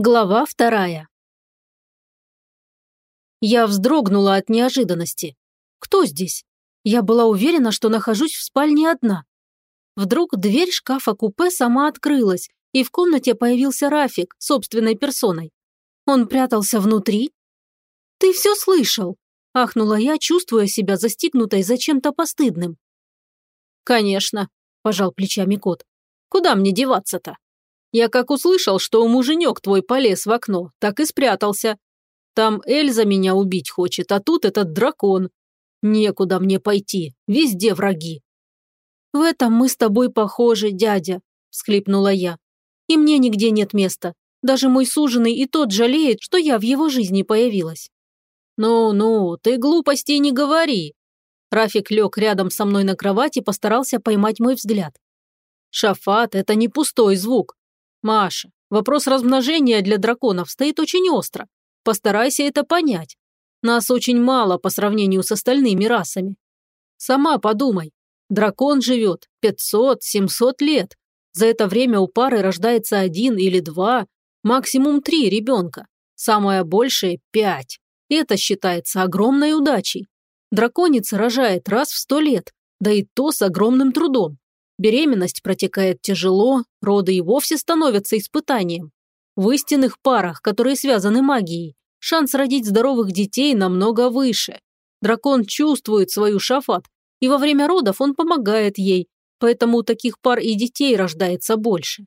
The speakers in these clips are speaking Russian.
Глава вторая. Я вздрогнула от неожиданности. Кто здесь? Я была уверена, что нахожусь в спальне одна. Вдруг дверь шкафа-купе сама открылась, и в комнате появился Рафик собственной персоной. Он прятался внутри. «Ты все слышал!» – ахнула я, чувствуя себя застигнутой за чем-то постыдным. «Конечно», – пожал плечами кот. «Куда мне деваться-то?» Я как услышал, что муженек твой полез в окно, так и спрятался. Там Эльза меня убить хочет, а тут этот дракон. Некуда мне пойти, везде враги». «В этом мы с тобой похожи, дядя», – всхлипнула я. «И мне нигде нет места. Даже мой суженый и тот жалеет, что я в его жизни появилась». «Ну-ну, ты глупостей не говори». Рафик лег рядом со мной на кровати и постарался поймать мой взгляд. «Шафат – это не пустой звук. Маша, вопрос размножения для драконов стоит очень остро. Постарайся это понять. Нас очень мало по сравнению с остальными расами. Сама подумай. Дракон живет 500-700 лет. За это время у пары рождается один или два, максимум три ребенка. Самое большее – пять. Это считается огромной удачей. Драконица рожает раз в сто лет, да и то с огромным трудом. Беременность протекает тяжело, роды и вовсе становятся испытанием. В истинных парах, которые связаны магией, шанс родить здоровых детей намного выше. Дракон чувствует свою шафат, и во время родов он помогает ей, поэтому у таких пар и детей рождается больше.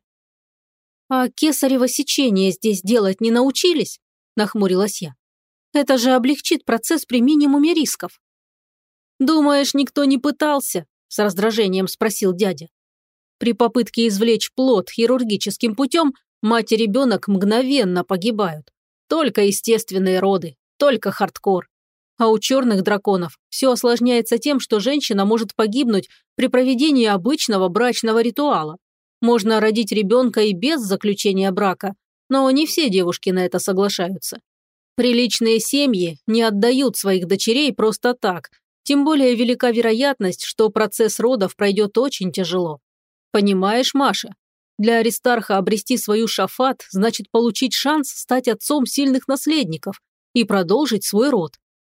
«А кесарево сечение здесь делать не научились?» – нахмурилась я. «Это же облегчит процесс при минимуме рисков». «Думаешь, никто не пытался?» С раздражением спросил дядя. При попытке извлечь плод хирургическим путем мать и ребенок мгновенно погибают. Только естественные роды, только хардкор. А у черных драконов все осложняется тем, что женщина может погибнуть при проведении обычного брачного ритуала. Можно родить ребенка и без заключения брака, но не все девушки на это соглашаются. Приличные семьи не отдают своих дочерей просто так, тем более велика вероятность, что процесс родов пройдет очень тяжело. Понимаешь, Маша? Для Аристарха обрести свою шафат значит получить шанс стать отцом сильных наследников и продолжить свой род.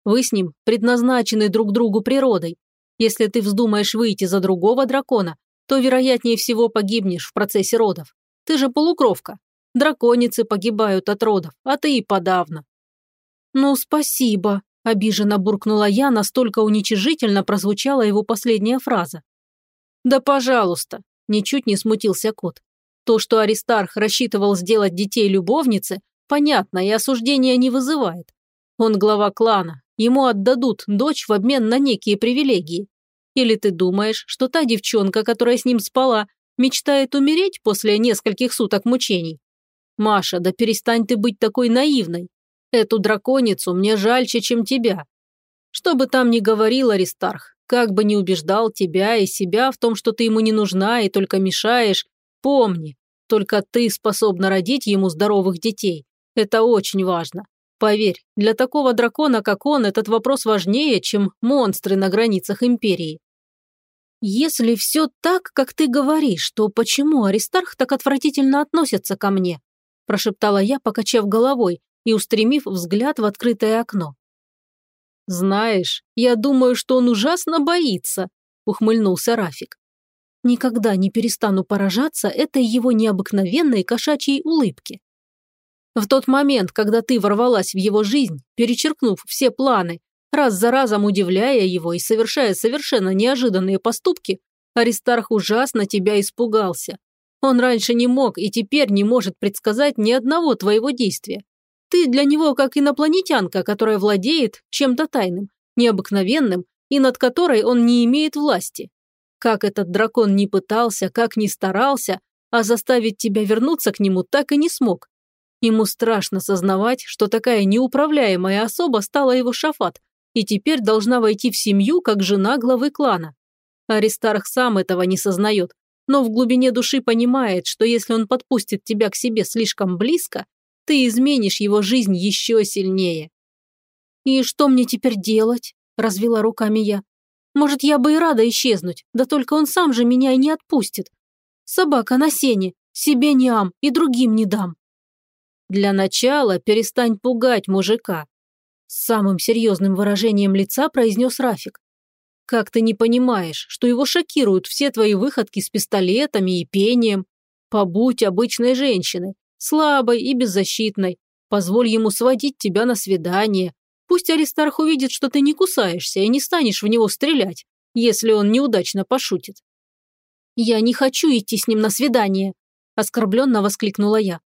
Вы с ним предназначены друг другу природой. Если ты вздумаешь выйти за другого дракона, то вероятнее всего погибнешь в процессе родов. Ты же полукровка. Драконицы погибают от родов, а ты и подавно. Ну, спасибо, Обиженно буркнула я, настолько уничижительно прозвучала его последняя фраза. «Да пожалуйста!» – ничуть не смутился кот. То, что Аристарх рассчитывал сделать детей любовницы, понятно и осуждения не вызывает. Он глава клана, ему отдадут дочь в обмен на некие привилегии. Или ты думаешь, что та девчонка, которая с ним спала, мечтает умереть после нескольких суток мучений? Маша, да перестань ты быть такой наивной. Эту драконицу мне жальче, чем тебя. Что бы там ни говорил Аристарх, как бы ни убеждал тебя и себя в том, что ты ему не нужна и только мешаешь, помни, только ты способна родить ему здоровых детей. Это очень важно. Поверь, для такого дракона, как он, этот вопрос важнее, чем монстры на границах империи. Если все так, как ты говоришь, то почему Аристарх так отвратительно относится ко мне? Прошептала я, покачав головой, и устремив взгляд в открытое окно. «Знаешь, я думаю, что он ужасно боится», – ухмыльнулся Рафик. «Никогда не перестану поражаться этой его необыкновенной кошачьей улыбке». В тот момент, когда ты ворвалась в его жизнь, перечеркнув все планы, раз за разом удивляя его и совершая совершенно неожиданные поступки, Аристарх ужасно тебя испугался. Он раньше не мог и теперь не может предсказать ни одного твоего действия. Ты для него как инопланетянка, которая владеет чем-то тайным, необыкновенным и над которой он не имеет власти. Как этот дракон не пытался, как не старался, а заставить тебя вернуться к нему так и не смог. Ему страшно сознавать, что такая неуправляемая особа стала его шафат и теперь должна войти в семью как жена главы клана. Аристарх сам этого не сознает, но в глубине души понимает, что если он подпустит тебя к себе слишком близко, ты изменишь его жизнь еще сильнее. «И что мне теперь делать?» – развела руками я. «Может, я бы и рада исчезнуть, да только он сам же меня и не отпустит. Собака на сене, себе не ам и другим не дам». Для начала перестань пугать мужика. С самым серьезным выражением лица произнес Рафик. Как ты не понимаешь, что его шокируют все твои выходки с пистолетами и пением? Побудь обычной женщиной, слабой и беззащитной. Позволь ему сводить тебя на свидание. Пусть Аристарх увидит, что ты не кусаешься и не станешь в него стрелять, если он неудачно пошутит. «Я не хочу идти с ним на свидание», – оскорбленно воскликнула я.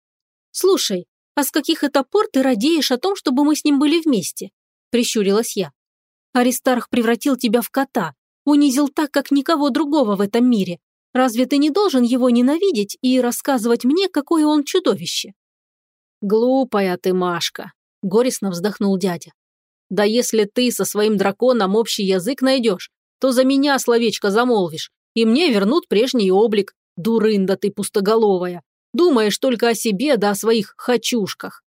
«Слушай, а с каких это пор ты радеешь о том, чтобы мы с ним были вместе?» – прищурилась я. «Аристарх превратил тебя в кота, унизил так, как никого другого в этом мире. Разве ты не должен его ненавидеть и рассказывать мне, какое он чудовище?» «Глупая ты, Машка», – горестно вздохнул дядя. «Да если ты со своим драконом общий язык найдешь, то за меня словечко замолвишь, и мне вернут прежний облик. Дурында ты пустоголовая. Думаешь только о себе да о своих хочушках.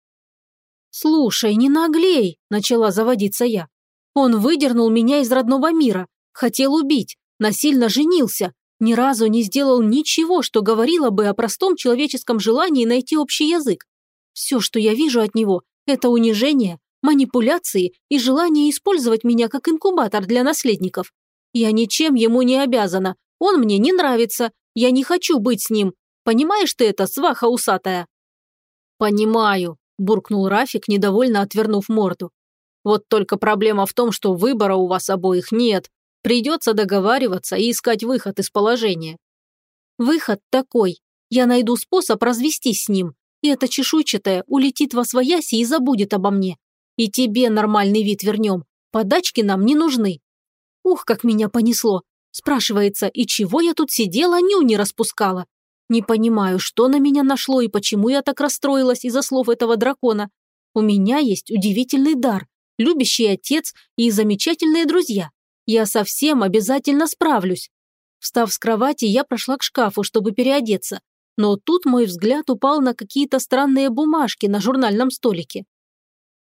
«Слушай, не наглей!» – начала заводиться я. «Он выдернул меня из родного мира, хотел убить, насильно женился, ни разу не сделал ничего, что говорило бы о простом человеческом желании найти общий язык. Все, что я вижу от него, это унижение, манипуляции и желание использовать меня как инкубатор для наследников. Я ничем ему не обязана, он мне не нравится, я не хочу быть с ним. Понимаешь ты это, сваха усатая?» «Понимаю», – буркнул Рафик, недовольно отвернув морду. «Вот только проблема в том, что выбора у вас обоих нет. Придется договариваться и искать выход из положения». «Выход такой. Я найду способ развестись с ним, и эта чешуйчатая улетит во свояси и забудет обо мне. И тебе нормальный вид вернем. Подачки нам не нужны». Ух, как меня понесло. Спрашивается, и чего я тут сидела, ню не распускала? Не понимаю, что на меня нашло и почему я так расстроилась из-за слов этого дракона. У меня есть удивительный дар, любящий отец и замечательные друзья. Я совсем обязательно справлюсь. Встав с кровати, я прошла к шкафу, чтобы переодеться. Но тут мой взгляд упал на какие-то странные бумажки на журнальном столике.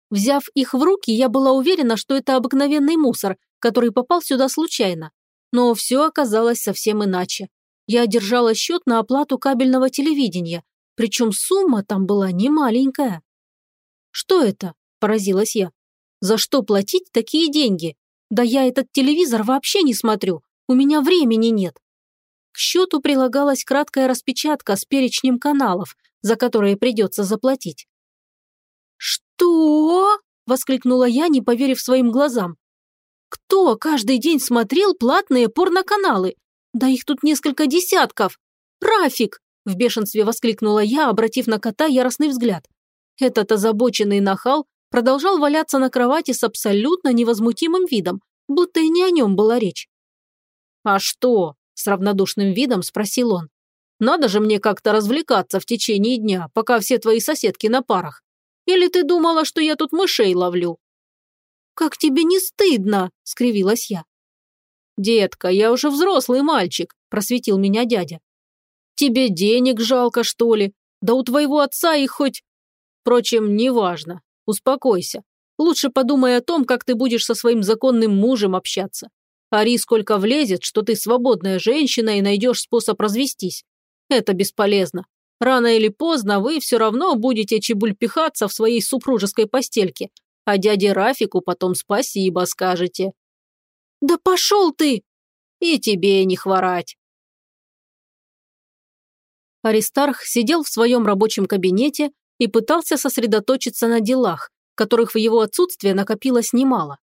Взяв их в руки, я была уверена, что это обыкновенный мусор, который попал сюда случайно. Но все оказалось совсем иначе. Я держала счет на оплату кабельного телевидения, причем сумма там была немаленькая. «Что это?» – поразилась я. «За что платить такие деньги? Да я этот телевизор вообще не смотрю, у меня времени нет». К счету прилагалась краткая распечатка с перечнем каналов, за которые придется заплатить. «Что?» – воскликнула я, не поверив своим глазам. Кто каждый день смотрел платные порноканалы? Да их тут несколько десятков. Рафик! В бешенстве воскликнула я, обратив на кота яростный взгляд. Этот озабоченный нахал продолжал валяться на кровати с абсолютно невозмутимым видом, будто и не о нем была речь. «А что?» – с равнодушным видом спросил он. «Надо же мне как-то развлекаться в течение дня, пока все твои соседки на парах. Или ты думала, что я тут мышей ловлю?» «Как тебе не стыдно?» – скривилась я. «Детка, я уже взрослый мальчик», – просветил меня дядя. «Тебе денег жалко, что ли? Да у твоего отца их хоть...» «Впрочем, неважно. Успокойся. Лучше подумай о том, как ты будешь со своим законным мужем общаться. Ари сколько влезет, что ты свободная женщина и найдешь способ развестись. Это бесполезно. Рано или поздно вы все равно будете чебульпихаться в своей супружеской постельке, а дяде Рафику потом спасибо скажете». «Да пошел ты!» «И тебе не хворать!» Аристарх сидел в своем рабочем кабинете и пытался сосредоточиться на делах, которых в его отсутствие накопилось немало.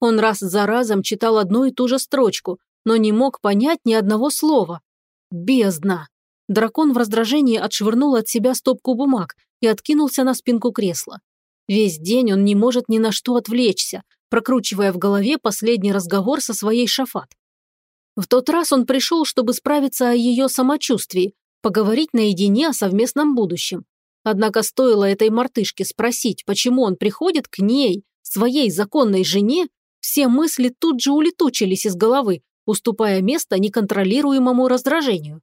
Он раз за разом читал одну и ту же строчку, но не мог понять ни одного слова. Бездна! Дракон в раздражении отшвырнул от себя стопку бумаг и откинулся на спинку кресла. Весь день он не может ни на что отвлечься, прокручивая в голове последний разговор со своей Шафат. В тот раз он пришел, чтобы справиться о ее самочувствии, поговорить наедине о совместном будущем. Однако стоило этой мартышке спросить, почему он приходит к ней, своей законной жене, все мысли тут же улетучились из головы, уступая место неконтролируемому раздражению.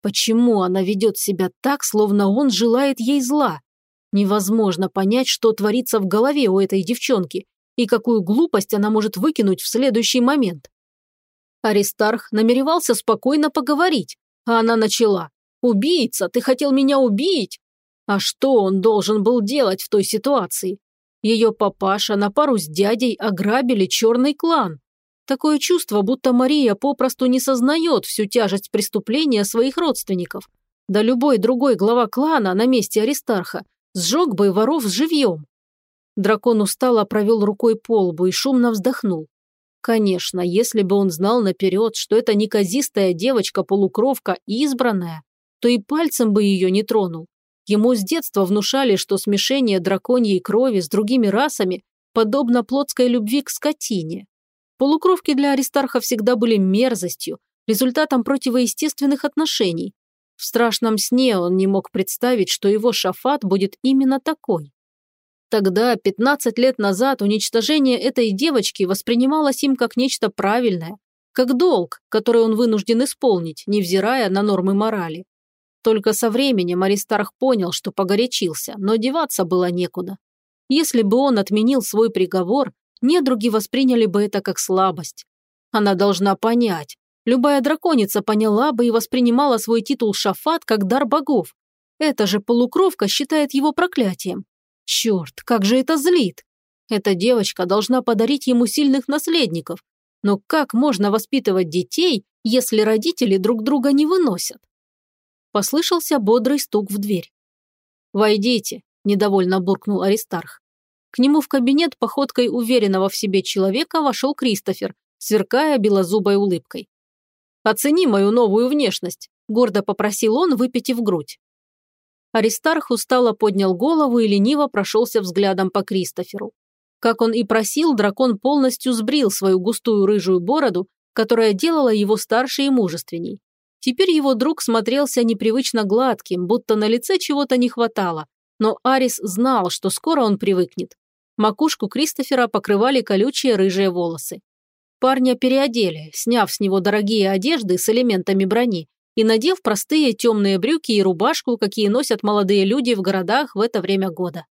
Почему она ведет себя так, словно он желает ей зла? Невозможно понять, что творится в голове у этой девчонки и какую глупость она может выкинуть в следующий момент. Аристарх намеревался спокойно поговорить, а она начала. «Убийца, ты хотел меня убить?» А что он должен был делать в той ситуации? Ее папаша на пару с дядей ограбили черный клан. Такое чувство, будто Мария попросту не сознает всю тяжесть преступления своих родственников. Да любой другой глава клана на месте Аристарха сжег бы воров живьем. Дракон устало провел рукой по лбу и шумно вздохнул. Конечно, если бы он знал наперед, что это неказистая девочка-полукровка избранная, то и пальцем бы ее не тронул. Ему с детства внушали, что смешение драконьей крови с другими расами подобно плотской любви к скотине. Полукровки для Аристарха всегда были мерзостью, результатом противоестественных отношений. В страшном сне он не мог представить, что его шафат будет именно такой. Тогда, 15 лет назад, уничтожение этой девочки воспринималось им как нечто правильное, как долг, который он вынужден исполнить, невзирая на нормы морали. Только со временем Аристарх понял, что погорячился, но деваться было некуда. Если бы он отменил свой приговор, недруги восприняли бы это как слабость. Она должна понять. Любая драконица поняла бы и воспринимала свой титул Шафат как дар богов. Эта же полукровка считает его проклятием. Черт, как же это злит! Эта девочка должна подарить ему сильных наследников. Но как можно воспитывать детей, если родители друг друга не выносят? Послышался бодрый стук в дверь. «Войдите», – недовольно буркнул Аристарх. К нему в кабинет походкой уверенного в себе человека вошел Кристофер, сверкая белозубой улыбкой. «Оцени мою новую внешность», – гордо попросил он, выпитив грудь. Аристарх устало поднял голову и лениво прошелся взглядом по Кристоферу. Как он и просил, дракон полностью сбрил свою густую рыжую бороду, которая делала его старше и мужественней. Теперь его друг смотрелся непривычно гладким, будто на лице чего-то не хватало, но Арис знал, что скоро он привыкнет. Макушку Кристофера покрывали колючие рыжие волосы. Парня переодели, сняв с него дорогие одежды с элементами брони и надев простые темные брюки и рубашку, какие носят молодые люди в городах в это время года.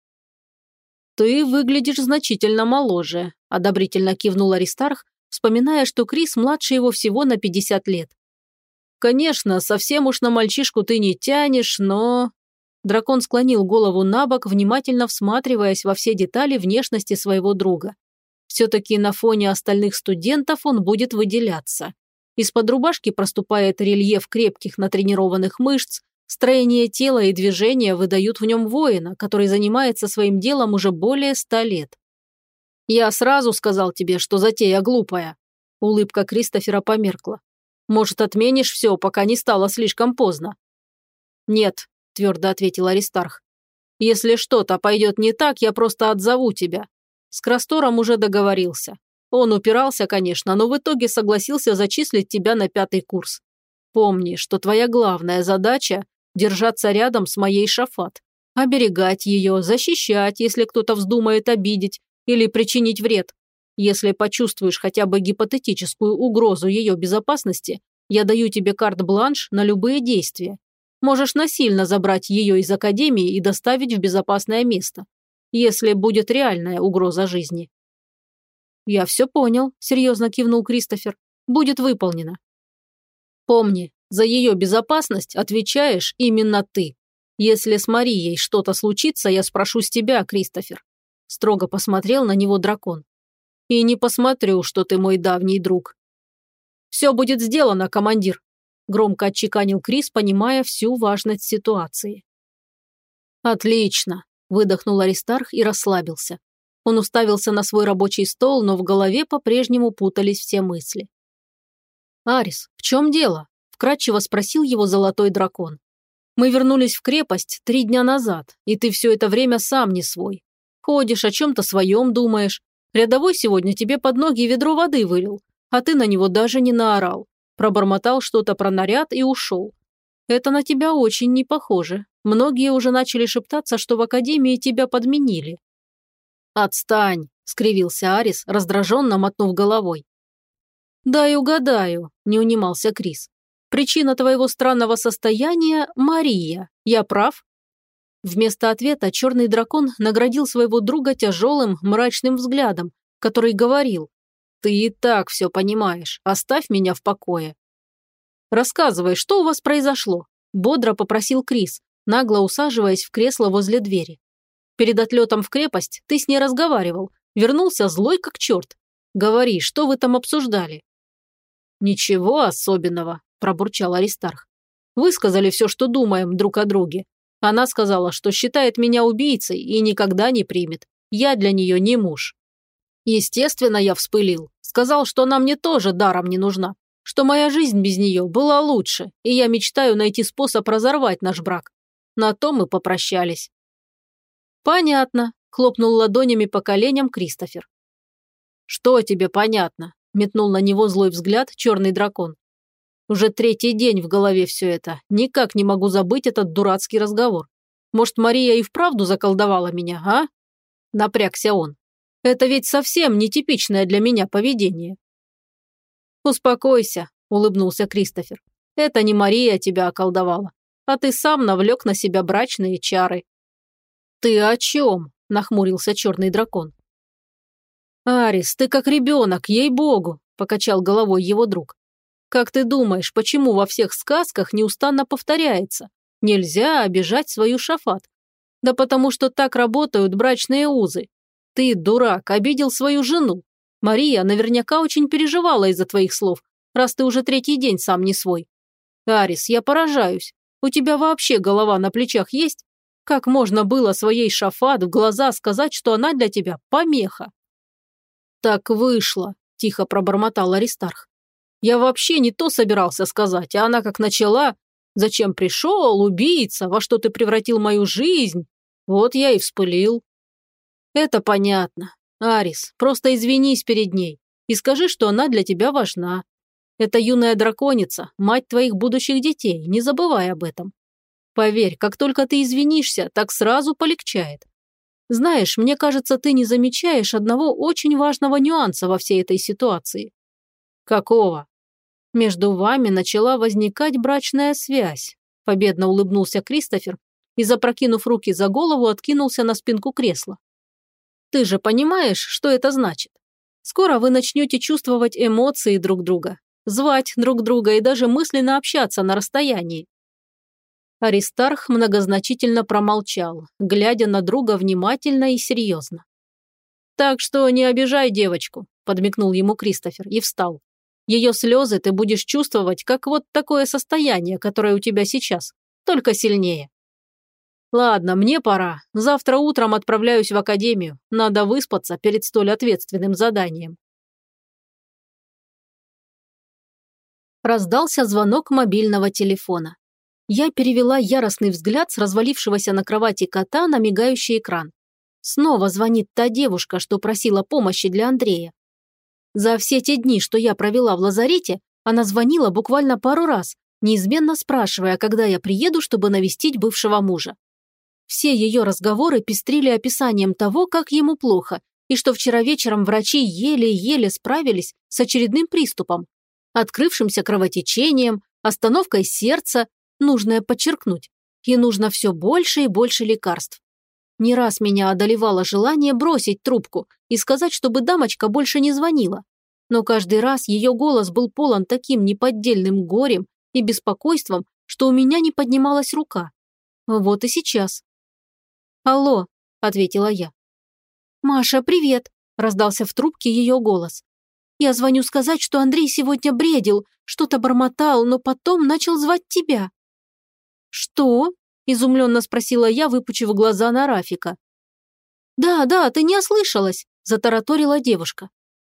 «Ты выглядишь значительно моложе», – одобрительно кивнул Аристарх, вспоминая, что Крис младше его всего на 50 лет. Конечно, совсем уж на мальчишку ты не тянешь, но...» Дракон склонил голову на бок, внимательно всматриваясь во все детали внешности своего друга. Все-таки на фоне остальных студентов он будет выделяться. Из-под рубашки проступает рельеф крепких натренированных мышц, строение тела и движения выдают в нем воина, который занимается своим делом уже более ста лет. «Я сразу сказал тебе, что затея глупая». Улыбка Кристофера померкла. Может, отменишь все, пока не стало слишком поздно?» «Нет», – твердо ответил Аристарх. «Если что-то пойдет не так, я просто отзову тебя. С Крастором уже договорился. Он упирался, конечно, но в итоге согласился зачислить тебя на пятый курс. Помни, что твоя главная задача – держаться рядом с моей Шафат, оберегать ее, защищать, если кто-то вздумает обидеть или причинить вред. Если почувствуешь хотя бы гипотетическую угрозу ее безопасности, я даю тебе карт-бланш на любые действия. Можешь насильно забрать ее из академии и доставить в безопасное место, если будет реальная угроза жизни». «Я все понял», – серьезно кивнул Кристофер. «Будет выполнено». «Помни, за ее безопасность отвечаешь именно ты. Если с Марией что-то случится, я спрошу с тебя, Кристофер». Строго посмотрел на него дракон. И не посмотрю, что ты мой давний друг. Все будет сделано, командир, громко отчеканил Крис, понимая всю важность ситуации. Отлично, выдохнул Аристарх и расслабился. Он уставился на свой рабочий стол, но в голове по-прежнему путались все мысли. «Арис, в чем дело?» – вкратчиво спросил его золотой дракон. «Мы вернулись в крепость три дня назад, и ты все это время сам не свой. Ходишь, о чем-то своем думаешь, Рядовой сегодня тебе под ноги ведро воды вылил, а ты на него даже не наорал. Пробормотал что-то про наряд и ушел. Это на тебя очень не похоже. Многие уже начали шептаться, что в академии тебя подменили. «Отстань!» – скривился Арис, раздраженно мотнув головой. «Дай угадаю», – не унимался Крис. «Причина твоего странного состояния – Мария. Я прав?» Вместо ответа черный дракон наградил своего друга тяжелым, мрачным взглядом, который говорил «Ты и так все понимаешь, оставь меня в покое». «Рассказывай, что у вас произошло?» – бодро попросил Крис, нагло усаживаясь в кресло возле двери. «Перед отлетом в крепость ты с ней разговаривал, вернулся злой как черт. Говори, что вы там обсуждали?» «Ничего особенного», – пробурчал Аристарх. «Высказали все, что думаем друг о друге. Она сказала, что считает меня убийцей и никогда не примет. Я для нее не муж. Естественно, я вспылил. Сказал, что она мне тоже даром не нужна, что моя жизнь без нее была лучше, и я мечтаю найти способ разорвать наш брак. На то мы попрощались. «Понятно», – хлопнул ладонями по коленям Кристофер. «Что тебе понятно?» – метнул на него злой взгляд черный дракон. «Уже третий день в голове все это. Никак не могу забыть этот дурацкий разговор. Может, Мария и вправду заколдовала меня, а?» Напрягся он. Это ведь совсем нетипичное для меня поведение. «Успокойся», – улыбнулся Кристофер. «Это не Мария тебя околдовала, а ты сам навлек на себя брачные чары». «Ты о чем?» – нахмурился черный дракон. «Арис, ты как ребенок, ей-богу», – покачал головой его друг. «Как ты думаешь, почему во всех сказках неустанно повторяется? Нельзя обижать свою шафат. Да потому что так работают брачные узы. Ты, дурак, обидел свою жену. Мария наверняка очень переживала из-за твоих слов, раз ты уже третий день сам не свой. Арис, я поражаюсь. У тебя вообще голова на плечах есть? Как можно было своей Шафат в глаза сказать, что она для тебя помеха? Так вышло, тихо пробормотал Аристарх. Я вообще не то собирался сказать, а она как начала. Зачем пришел, убийца, во что ты превратил мою жизнь? Вот я и вспылил. «Это понятно. Арис, просто извинись перед ней и скажи, что она для тебя важна. Это юная драконица, мать твоих будущих детей, не забывай об этом. Поверь, как только ты извинишься, так сразу полегчает. Знаешь, мне кажется, ты не замечаешь одного очень важного нюанса во всей этой ситуации. Какого? Между вами начала возникать брачная связь. Победно улыбнулся Кристофер и, запрокинув руки за голову, откинулся на спинку кресла. Ты же понимаешь, что это значит? Скоро вы начнете чувствовать эмоции друг друга, звать друг друга и даже мысленно общаться на расстоянии. Аристарх многозначительно промолчал, глядя на друга внимательно и серьезно. «Так что не обижай девочку», – подмигнул ему Кристофер и встал. «Ее слезы ты будешь чувствовать, как вот такое состояние, которое у тебя сейчас, только сильнее. Ладно, мне пора. Завтра утром отправляюсь в академию. Надо выспаться перед столь ответственным заданием. Раздался звонок мобильного телефона. Я перевела яростный взгляд с развалившегося на кровати кота на мигающий экран. Снова звонит та девушка, что просила помощи для Андрея. За все те дни, что я провела в лазарете, она звонила буквально пару раз, неизменно спрашивая, когда я приеду, чтобы навестить бывшего мужа. Все ее разговоры пестрили описанием того, как ему плохо, и что вчера вечером врачи еле-еле справились с очередным приступом, открывшимся кровотечением, остановкой сердца, нужное подчеркнуть, и нужно все больше и больше лекарств. Не раз меня одолевало желание бросить трубку и сказать, чтобы дамочка больше не звонила. Но каждый раз ее голос был полон таким неподдельным горем и беспокойством, что у меня не поднималась рука. Вот и сейчас. «Алло», – ответила я. «Маша, привет», – раздался в трубке ее голос. «Я звоню сказать, что Андрей сегодня бредил, что-то бормотал, но потом начал звать тебя». «Что?» – изумленно спросила я, выпучив глаза на Рафика. «Да, да, ты не ослышалась», – затараторила девушка.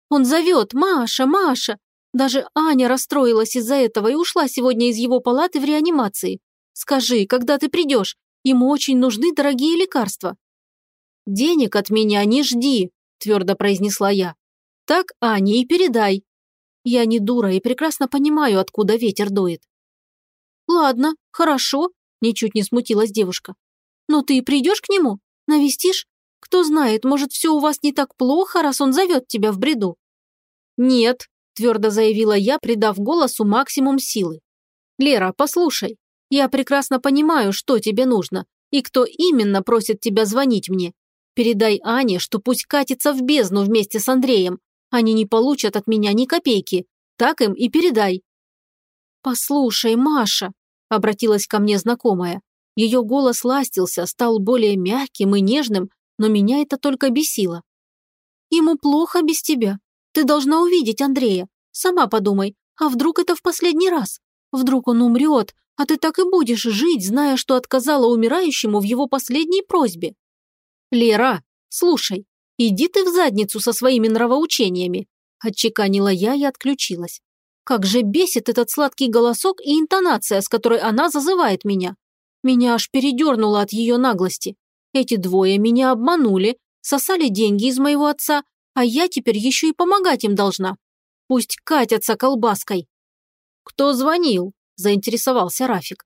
«Он зовет, Маша, Маша. Даже Аня расстроилась из-за этого и ушла сегодня из его палаты в реанимации. Скажи, когда ты придешь, Ему очень нужны дорогие лекарства». «Денег от меня не жди», – твердо произнесла я. «Так Ане и передай. Я не дура и прекрасно понимаю, откуда ветер дует». «Ладно, хорошо», – ничуть не смутилась девушка. «Но ты придешь к нему? Навестишь? Кто знает, может, все у вас не так плохо, раз он зовет тебя в бреду?» «Нет», – твердо заявила я, придав голосу максимум силы. «Лера, послушай, я прекрасно понимаю, что тебе нужно и кто именно просит тебя звонить мне. Передай Ане, что пусть катится в бездну вместе с Андреем. Они не получат от меня ни копейки. Так им и передай». «Послушай, Маша», – обратилась ко мне знакомая, Ее голос ластился, стал более мягким и нежным, но меня это только бесило. «Ему плохо без тебя. Ты должна увидеть Андрея. Сама подумай, а вдруг это в последний раз? Вдруг он умрет, а ты так и будешь жить, зная, что отказала умирающему в его последней просьбе?» «Лера, слушай, иди ты в задницу со своими нравоучениями», отчеканила я и отключилась. Как же бесит этот сладкий голосок и интонация, с которой она зазывает меня. Меня аж передернуло от ее наглости. Эти двое меня обманули, сосали деньги из моего отца, а я теперь еще и помогать им должна. Пусть катятся колбаской. «Кто звонил?» – заинтересовался Рафик.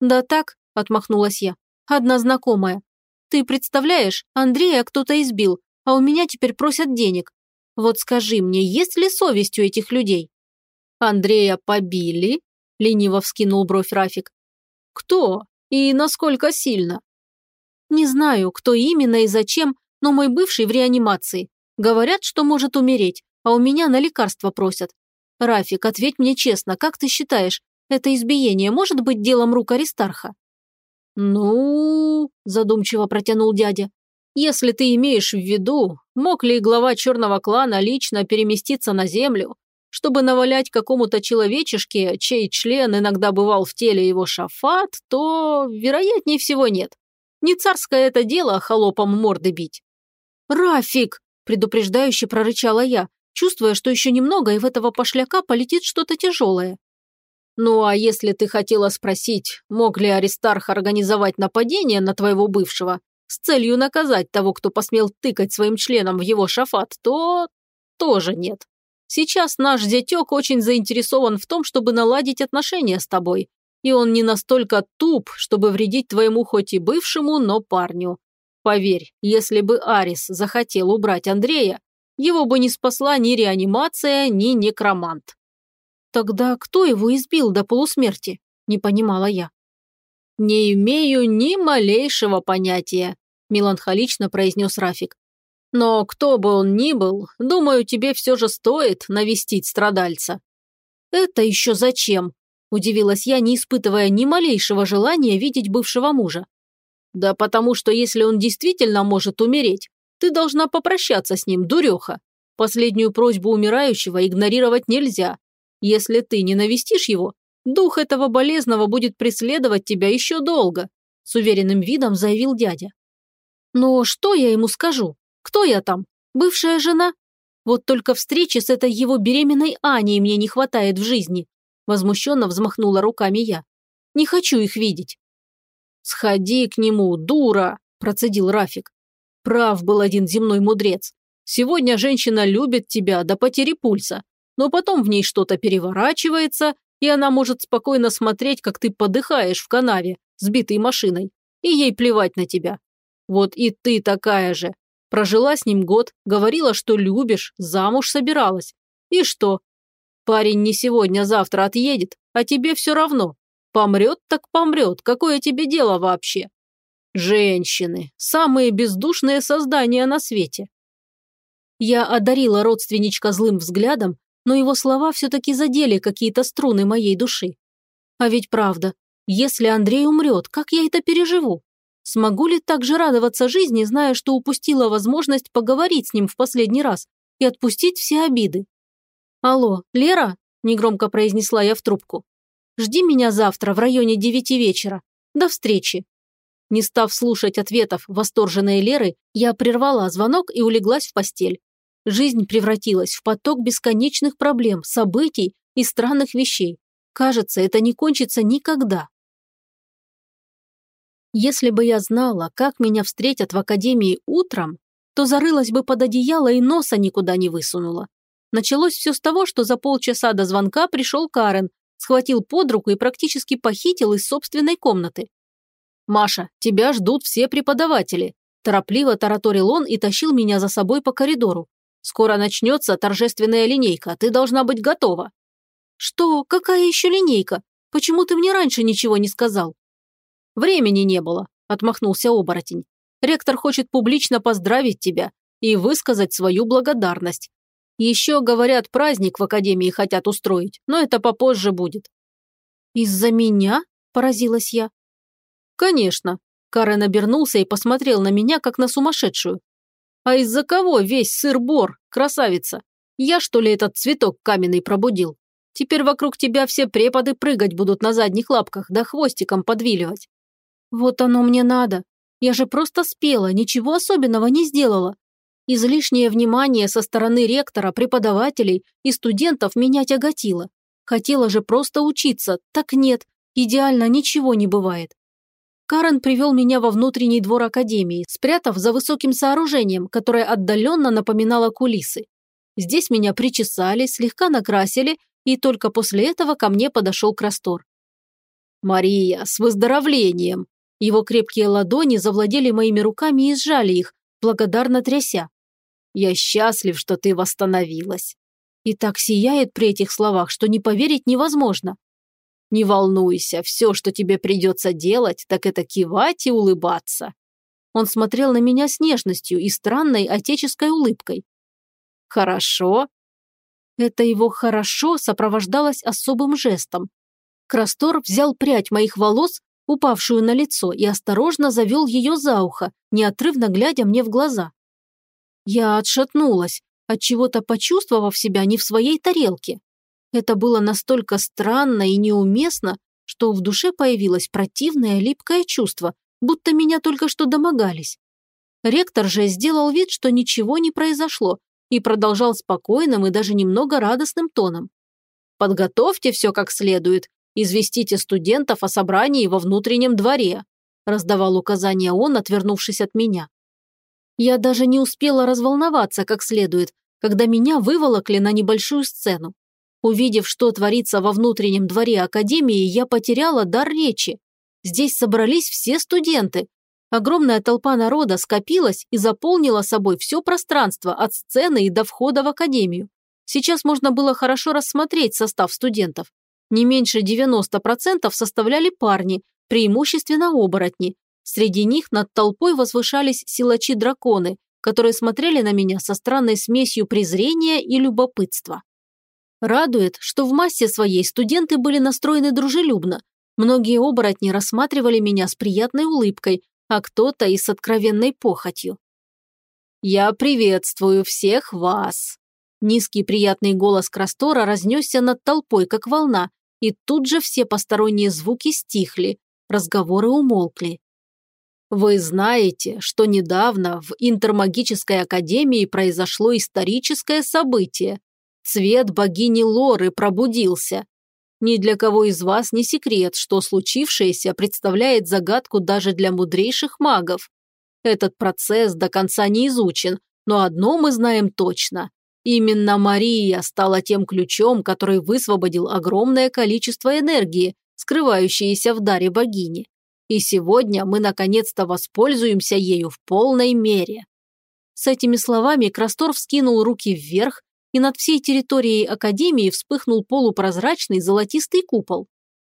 «Да так», – отмахнулась я, – «одна знакомая. Ты представляешь, Андрея кто-то избил, а у меня теперь просят денег. Вот скажи мне, есть ли совесть у этих людей?» «Андрея побили?» – лениво вскинул бровь Рафик. «Кто? И насколько сильно?» «Не знаю, кто именно и зачем, но мой бывший в реанимации. Говорят, что может умереть, а у меня на лекарства просят. Рафик, ответь мне честно, как ты считаешь, это избиение может быть делом рук Аристарха?» «Ну...» – задумчиво протянул дядя. «Если ты имеешь в виду, мог ли глава черного клана лично переместиться на землю, чтобы навалять какому-то человечешке, чей член иногда бывал в теле его шафат, то, вероятнее всего, нет. Не царское это дело холопам морды бить. «Рафик!» – предупреждающе прорычала я, чувствуя, что еще немного, и в этого пошляка полетит что-то тяжелое. «Ну а если ты хотела спросить, мог ли Аристарх организовать нападение на твоего бывшего с целью наказать того, кто посмел тыкать своим членом в его шафат, то тоже нет. Сейчас наш зятек очень заинтересован в том, чтобы наладить отношения с тобой. И он не настолько туп, чтобы вредить твоему хоть и бывшему, но парню. Поверь, если бы Арис захотел убрать Андрея, его бы не спасла ни реанимация, ни некромант. Тогда кто его избил до полусмерти? Не понимала я. Не имею ни малейшего понятия, меланхолично произнес Рафик. Но кто бы он ни был, думаю, тебе все же стоит навестить страдальца». «Это еще зачем?» – удивилась я, не испытывая ни малейшего желания видеть бывшего мужа. «Да потому что если он действительно может умереть, ты должна попрощаться с ним, дуреха. Последнюю просьбу умирающего игнорировать нельзя. Если ты не навестишь его, дух этого болезного будет преследовать тебя еще долго», – с уверенным видом заявил дядя. «Но что я ему скажу? Кто я там? Бывшая жена? Вот только встречи с этой его беременной Аней мне не хватает в жизни. Возмущенно взмахнула руками я. Не хочу их видеть. «Сходи к нему, дура!» – процедил Рафик. Прав был один земной мудрец. Сегодня женщина любит тебя до потери пульса, но потом в ней что-то переворачивается, и она может спокойно смотреть, как ты подыхаешь в канаве, сбитой машиной, и ей плевать на тебя. Вот и ты такая же. Прожила с ним год, говорила, что любишь, замуж собиралась. И что? Парень не сегодня-завтра отъедет, а тебе все равно. Помрет так помрет, какое тебе дело вообще? Женщины – самые бездушные создания на свете. Я одарила родственничка злым взглядом, но его слова все-таки задели какие-то струны моей души. А ведь правда, если Андрей умрет, как я это переживу? Смогу ли так же радоваться жизни, зная, что упустила возможность поговорить с ним в последний раз и отпустить все обиды? «Алло, Лера?» – негромко произнесла я в трубку. «Жди меня завтра в районе девяти вечера. До встречи». Не став слушать ответов восторженной Леры, я прервала звонок и улеглась в постель. Жизнь превратилась в поток бесконечных проблем, событий и странных вещей. Кажется, это не кончится никогда. Если бы я знала, как меня встретят в академии утром, то зарылась бы под одеяло и носа никуда не высунула. Началось все с того, что за полчаса до звонка пришел Карен, схватил под руку и практически похитил из собственной комнаты. «Маша, тебя ждут все преподаватели», – торопливо тараторил он и тащил меня за собой по коридору. «Скоро начнется торжественная линейка, ты должна быть готова». «Что? Какая еще линейка? Почему ты мне раньше ничего не сказал?» «Времени не было», – отмахнулся оборотень. «Ректор хочет публично поздравить тебя и высказать свою благодарность. Еще, говорят, праздник в академии хотят устроить, но это попозже будет». «Из-за меня?» – поразилась я. Конечно. Карен обернулся и посмотрел на меня, как на сумасшедшую. А из-за кого весь сыр-бор, красавица? Я, что ли, этот цветок каменный пробудил? Теперь вокруг тебя все преподы прыгать будут на задних лапках, да хвостиком подвиливать. Вот оно мне надо. Я же просто спела, ничего особенного не сделала. Излишнее внимание со стороны ректора, преподавателей и студентов меня тяготило. Хотела же просто учиться, так нет, идеально ничего не бывает. Карен привел меня во внутренний двор академии, спрятав за высоким сооружением, которое отдаленно напоминало кулисы. Здесь меня причесали, слегка накрасили, и только после этого ко мне подошел Крастор. «Мария, с выздоровлением!» Его крепкие ладони завладели моими руками и сжали их, благодарно тряся. «Я счастлив, что ты восстановилась!» И так сияет при этих словах, что не поверить невозможно. Не волнуйся, все, что тебе придется делать, так это кивать и улыбаться». Он смотрел на меня с нежностью и странной отеческой улыбкой. «Хорошо?» Это его «хорошо» сопровождалось особым жестом. Крастор взял прядь моих волос, упавшую на лицо, и осторожно завел ее за ухо, неотрывно глядя мне в глаза. Я отшатнулась, отчего-то почувствовав себя не в своей тарелке. Это было настолько странно и неуместно, что в душе появилось противное липкое чувство, будто меня только что домогались. Ректор же сделал вид, что ничего не произошло, и продолжал спокойным и даже немного радостным тоном. «Подготовьте все как следует, известите студентов о собрании во внутреннем дворе», раздавал указания он, отвернувшись от меня. Я даже не успела разволноваться как следует, когда меня выволокли на небольшую сцену. Увидев, что творится во внутреннем дворе Академии, я потеряла дар речи. Здесь собрались все студенты. Огромная толпа народа скопилась и заполнила собой все пространство от сцены и до входа в Академию. Сейчас можно было хорошо рассмотреть состав студентов. Не меньше 90% составляли парни, преимущественно оборотни. Среди них над толпой возвышались силачи-драконы, которые смотрели на меня со странной смесью презрения и любопытства. Радует, что в массе своей студенты были настроены дружелюбно. Многие оборотни рассматривали меня с приятной улыбкой, а кто-то и с откровенной похотью. «Я приветствую всех вас!» Низкий приятный голос Крастора разнесся над толпой, как волна, и тут же все посторонние звуки стихли, разговоры умолкли. Вы знаете, что недавно в Интермагической Академии произошло историческое событие, Цвет богини Лоры пробудился. Ни для кого из вас не секрет, что случившееся представляет загадку даже для мудрейших магов. Этот процесс до конца не изучен, но одно мы знаем точно. Именно Мария стала тем ключом, который высвободил огромное количество энергии, скрывающееся в даре богини. И сегодня мы наконец-то воспользуемся ею в полной мере. С этими словами Крастор вскинул руки вверх, и над всей территорией Академии вспыхнул полупрозрачный золотистый купол.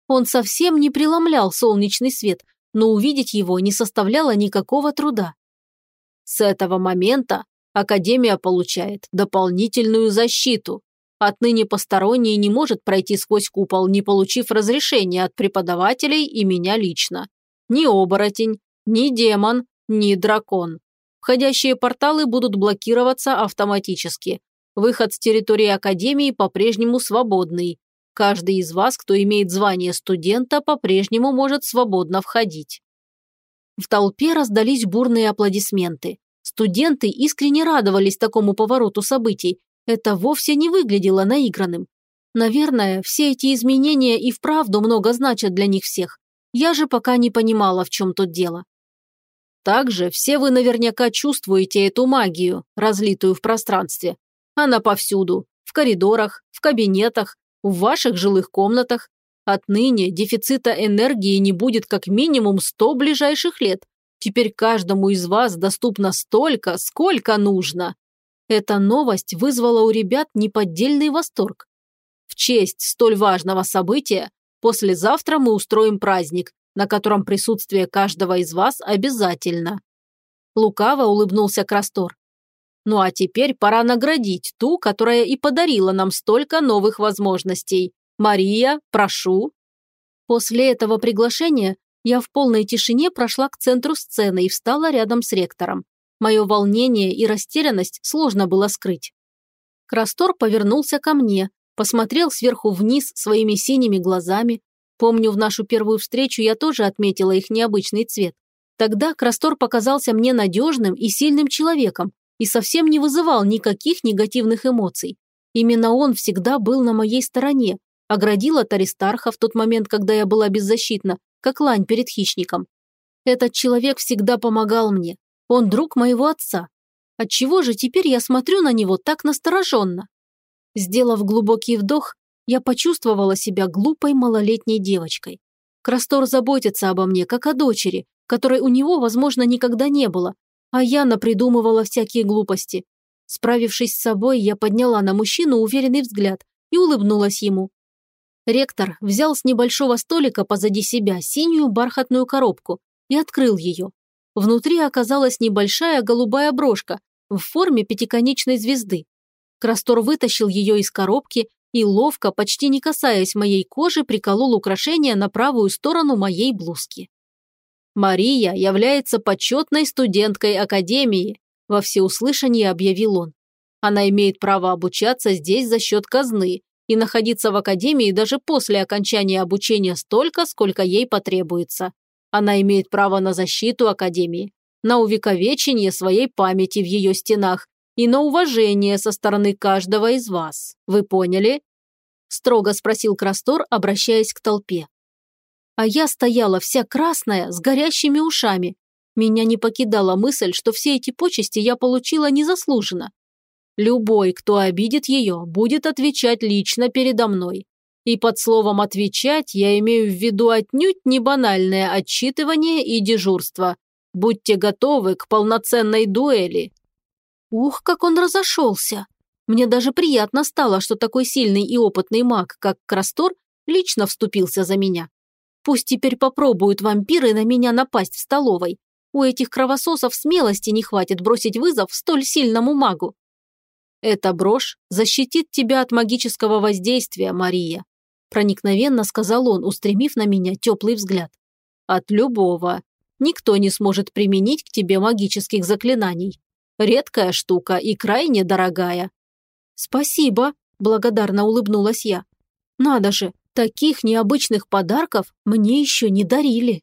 Он совсем не преломлял солнечный свет, но увидеть его не составляло никакого труда. С этого момента Академия получает дополнительную защиту. Отныне посторонний не может пройти сквозь купол, не получив разрешения от преподавателей и меня лично. Ни оборотень, ни демон, ни дракон. Входящие порталы будут блокироваться автоматически, Выход с территории Академии по-прежнему свободный. Каждый из вас, кто имеет звание студента, по-прежнему может свободно входить. В толпе раздались бурные аплодисменты. Студенты искренне радовались такому повороту событий. Это вовсе не выглядело наигранным. Наверное, все эти изменения и вправду много значат для них всех. Я же пока не понимала, в чем тут дело. Также все вы наверняка чувствуете эту магию, разлитую в пространстве. Она повсюду, в коридорах, в кабинетах, в ваших жилых комнатах. Отныне дефицита энергии не будет как минимум 100 ближайших лет. Теперь каждому из вас доступно столько, сколько нужно. Эта новость вызвала у ребят неподдельный восторг. В честь столь важного события послезавтра мы устроим праздник, на котором присутствие каждого из вас обязательно. Лукаво улыбнулся Крастор. Ну а теперь пора наградить ту, которая и подарила нам столько новых возможностей. Мария, прошу». После этого приглашения Я в полной тишине прошла к центру сцены и встала рядом с ректором. Мое волнение и растерянность сложно было скрыть. Крастор повернулся ко мне, посмотрел сверху вниз своими синими глазами. Помню, в нашу первую встречу я тоже отметила их необычный цвет. Тогда Крастор показался мне надежным и сильным человеком и совсем не вызывал никаких негативных эмоций. Именно он всегда был на моей стороне, оградил от Аристарха в тот момент, когда я была беззащитна, как лань перед хищником. Этот человек всегда помогал мне. Он друг моего отца. Отчего же теперь я смотрю на него так настороженно? Сделав глубокий вдох, я почувствовала себя глупой малолетней девочкой. Крастор заботится обо мне, как о дочери, которой у него, возможно, никогда не было, а я напридумывала всякие глупости. Справившись с собой, я подняла на мужчину уверенный взгляд и улыбнулась ему. Ректор взял с небольшого столика позади себя синюю бархатную коробку и открыл ее. Внутри оказалась небольшая голубая брошка в форме пятиконечной звезды. Крастор вытащил ее из коробки и ловко, почти не касаясь моей кожи, приколол украшение на правую сторону моей блузки. «Мария является почетной студенткой Академии», во всеуслышание объявил он. «Она имеет право обучаться здесь за счет казны и находиться в Академии даже после окончания обучения столько, сколько ей потребуется. Она имеет право на защиту Академии, на увековечение своей памяти в ее стенах и на уважение со стороны каждого из вас. Вы поняли?» Строго спросил Крастор, обращаясь к толпе. А я стояла вся красная, с горящими ушами. Меня не покидала мысль, что все эти почести я получила незаслуженно. Любой, кто обидит ее, будет отвечать лично передо мной. И под словом «отвечать» я имею в виду отнюдь не банальное отчитывание и дежурство. Будьте готовы к полноценной дуэли. Ух, как он разошелся! Мне даже приятно стало, что такой сильный и опытный маг, как Крастор, лично вступился за меня. Пусть теперь попробуют вампиры на меня напасть в столовой. У этих кровососов смелости не хватит бросить вызов столь сильному магу. Эта брошь защитит тебя от магического воздействия, Мария, проникновенно сказал он, устремив на меня теплый взгляд. От любого. Никто не сможет применить к тебе магических заклинаний. Редкая штука и крайне дорогая». «Спасибо», – благодарно улыбнулась я. «Надо же, таких необычных подарков мне еще не дарили».